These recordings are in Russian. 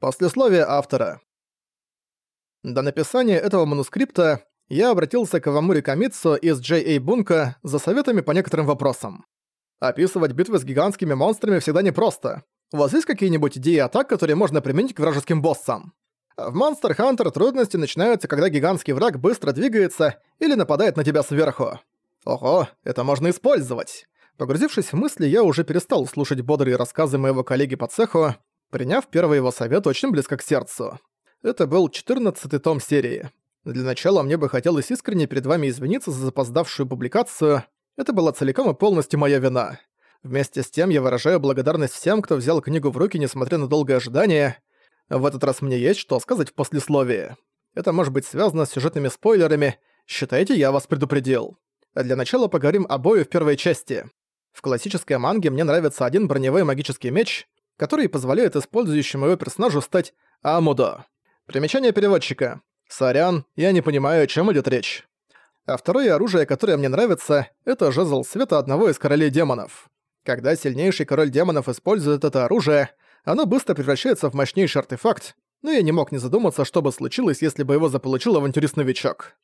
Послесловие автора. До написания этого манускрипта я обратился к Авамури Камитсу из J.A. Бунка за советами по некоторым вопросам. Описывать битвы с гигантскими монстрами всегда непросто. У вас есть какие-нибудь идеи атак, которые можно применить к вражеским боссам? В Monster Hunter трудности начинаются, когда гигантский враг быстро двигается или нападает на тебя сверху. Ого, это можно использовать. Погрузившись в мысли, я уже перестал слушать бодрые рассказы моего коллеги по цеху приняв первый его совет очень близко к сердцу. Это был 14-й том серии. Для начала мне бы хотелось искренне перед вами извиниться за запоздавшую публикацию. Это была целиком и полностью моя вина. Вместе с тем я выражаю благодарность всем, кто взял книгу в руки, несмотря на долгое ожидание. В этот раз мне есть что сказать в послесловии. Это может быть связано с сюжетными спойлерами. Считайте, я вас предупредил. А для начала поговорим о бою в первой части. В классической манге мне нравится один броневой магический меч, который позволяет использующему его персонажу стать Амудо. Примечание переводчика. Сорян, я не понимаю, о чем идет речь. А второе оружие, которое мне нравится, это жезл света одного из королей демонов. Когда сильнейший король демонов использует это оружие, оно быстро превращается в мощнейший артефакт, но я не мог не задуматься, что бы случилось, если бы его заполучил авантюрист-новичок.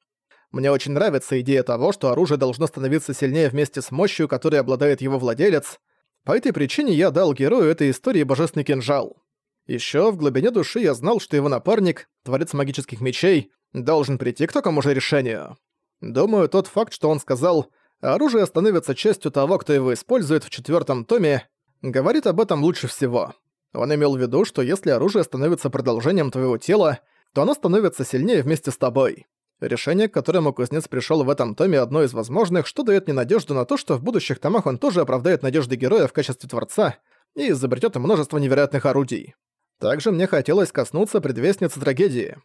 Мне очень нравится идея того, что оружие должно становиться сильнее вместе с мощью, которой обладает его владелец, по этой причине я дал герою этой истории божественный кинжал. Ещё в глубине души я знал, что его напарник, творец магических мечей, должен прийти к такому же решению. Думаю, тот факт, что он сказал «оружие становится частью того, кто его использует в четвёртом томе», говорит об этом лучше всего. Он имел в виду, что если оружие становится продолжением твоего тела, то оно становится сильнее вместе с тобой. Решение, к которому кузнец пришел в этом томе, одно из возможных, что дает мне надежду на то, что в будущих томах он тоже оправдает надежды героя в качестве творца и изобретет множество невероятных орудий. Также мне хотелось коснуться предвестницы трагедии.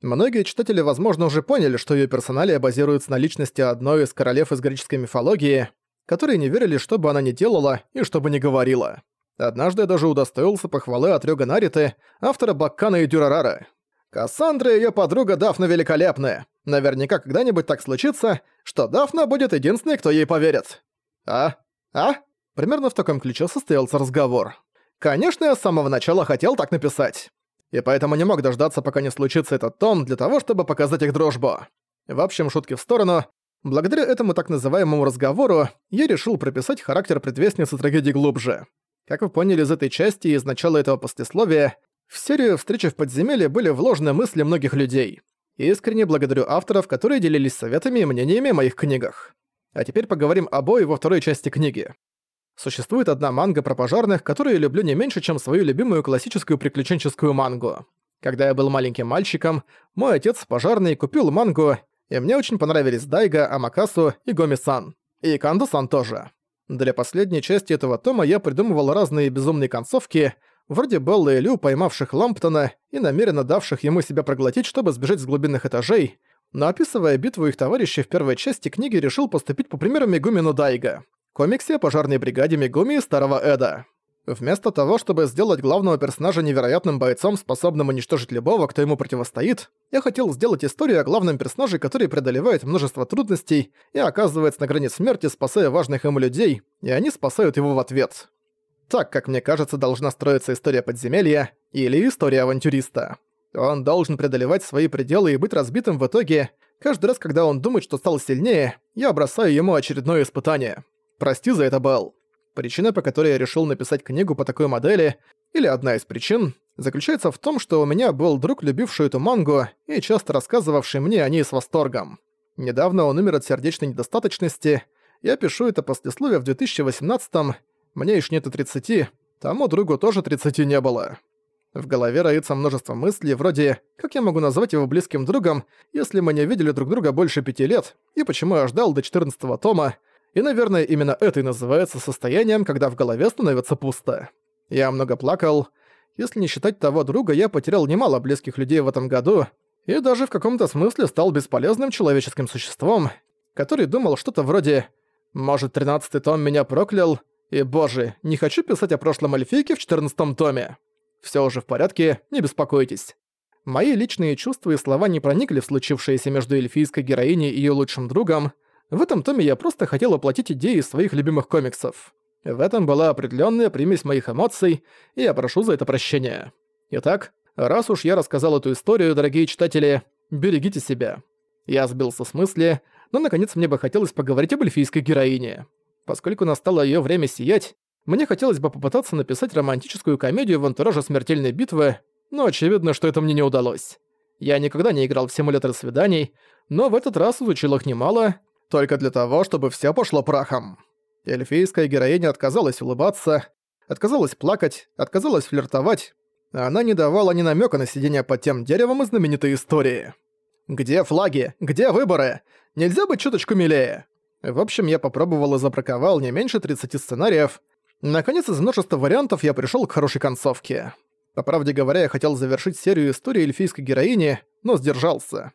Многие читатели, возможно, уже поняли, что ее персоналия базируется на личности одной из королев из греческой мифологии, которые не верили, что бы она ни делала и что бы ни говорила. Однажды я даже удостоился похвалы от Рёга Нариты, автора Баккана и Дюрарара. Кассандра и её подруга Дафна великолепны. Наверняка когда-нибудь так случится, что Дафна будет единственной, кто ей поверит. А? А? Примерно в таком ключе состоялся разговор. Конечно, я с самого начала хотел так написать. И поэтому не мог дождаться, пока не случится этот том, для того, чтобы показать их дружбу. В общем, шутки в сторону. Благодаря этому так называемому разговору, я решил прописать характер предвестницы трагедии глубже. Как вы поняли из этой части и из начала этого послесловия, в серию «Встречи в подземелье» были вложены мысли многих людей. Искренне благодарю авторов, которые делились советами и мнениями о моих книгах. А теперь поговорим о бою во второй части книги. Существует одна манга про пожарных, которую я люблю не меньше, чем свою любимую классическую приключенческую мангу. Когда я был маленьким мальчиком, мой отец, пожарный, купил мангу, и мне очень понравились Дайга, Амакасу и Гоми-сан. И Кандо-сан тоже. Для последней части этого тома я придумывал разные безумные концовки — вроде Беллы и Лю, поймавших Ламптона и намеренно давших ему себя проглотить, чтобы сбежать с глубинных этажей, но описывая битву их товарищей в первой части книги, решил поступить по примеру Мегумину Дайга, комиксе о пожарной бригаде Мегуми и Старого Эда. Вместо того, чтобы сделать главного персонажа невероятным бойцом, способным уничтожить любого, кто ему противостоит, я хотел сделать историю о главном персонаже, который преодолевает множество трудностей и оказывается на грани смерти, спасая важных ему людей, и они спасают его в ответ. Так, как мне кажется, должна строиться история подземелья или история авантюриста. Он должен преодолевать свои пределы и быть разбитым в итоге. Каждый раз, когда он думает, что стал сильнее, я бросаю ему очередное испытание. Прости за это, Белл. Причина, по которой я решил написать книгу по такой модели, или одна из причин, заключается в том, что у меня был друг, любивший эту мангу и часто рассказывавший мне о ней с восторгом. Недавно он умер от сердечной недостаточности. Я пишу это послесловие в 2018 -м, мне ещё нет и 30, тому другу тоже 30 не было. В голове роится множество мыслей, вроде «как я могу назвать его близким другом, если мы не видели друг друга больше пяти лет, и почему я ждал до 14 тома?» И, наверное, именно это и называется состоянием, когда в голове становится пусто. Я много плакал. Если не считать того друга, я потерял немало близких людей в этом году, и даже в каком-то смысле стал бесполезным человеческим существом, который думал что-то вроде «может, тринадцатый том меня проклял, и, боже, не хочу писать о прошлом эльфийке в 14 томе. Все уже в порядке, не беспокойтесь. Мои личные чувства и слова не проникли в случившееся между эльфийской героиней и ее лучшим другом. В этом томе я просто хотел оплатить идеи своих любимых комиксов. В этом была определенная примесь моих эмоций, и я прошу за это прощения. Итак, Раз уж я рассказал эту историю, дорогие читатели, берегите себя. Я сбился с мысли, но наконец мне бы хотелось поговорить об эльфийской героине. Поскольку настало ее время сиять, мне хотелось бы попытаться написать романтическую комедию в антураже смертельной битвы, но очевидно, что это мне не удалось. Я никогда не играл в симулятор свиданий, но в этот раз изучил их немало, только для того, чтобы все пошло прахом. Эльфийская героиня отказалась улыбаться, отказалась плакать, отказалась флиртовать. Она не давала ни намека на сидение под тем деревом из знаменитой истории. «Где флаги? Где выборы? Нельзя быть чуточку милее?» В общем, я попробовал и забраковал не меньше 30 сценариев. Наконец, из множества вариантов я пришел к хорошей концовке. По правде говоря, я хотел завершить серию истории эльфийской героини, но сдержался.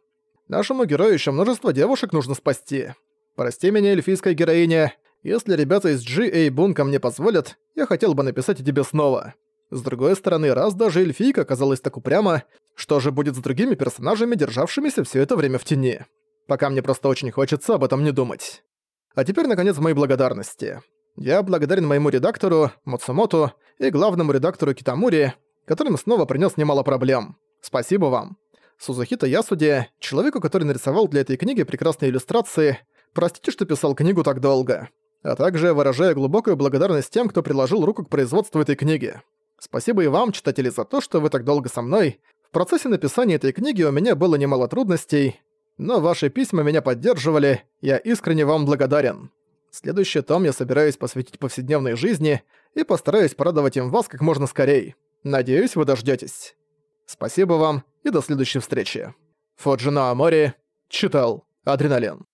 Нашему герою еще множество девушек нужно спасти. Прости меня, эльфийская героиня, если ребята из G.A. Бунка мне позволят, я хотел бы написать о тебе снова. С другой стороны, раз даже эльфийка оказалась так упряма, что же будет с другими персонажами, державшимися все это время в тени? Пока мне просто очень хочется об этом не думать. А теперь, наконец, мои благодарности. Я благодарен моему редактору, Мацумото, и главному редактору Китамури, которым снова принес немало проблем. Спасибо вам. Сузухита Ясуди, человеку, который нарисовал для этой книги прекрасные иллюстрации, простите, что писал книгу так долго а также выражая глубокую благодарность тем, кто приложил руку к производству этой книги. Спасибо и вам, читатели, за то, что вы так долго со мной. В процессе написания этой книги у меня было немало трудностей, но ваши письма меня поддерживали, я искренне вам благодарен. Следующий том я собираюсь посвятить повседневной жизни и постараюсь порадовать им вас как можно скорее. Надеюсь, вы дождётесь. Спасибо вам и до следующей встречи. Фоджино Амори читал Адреналин.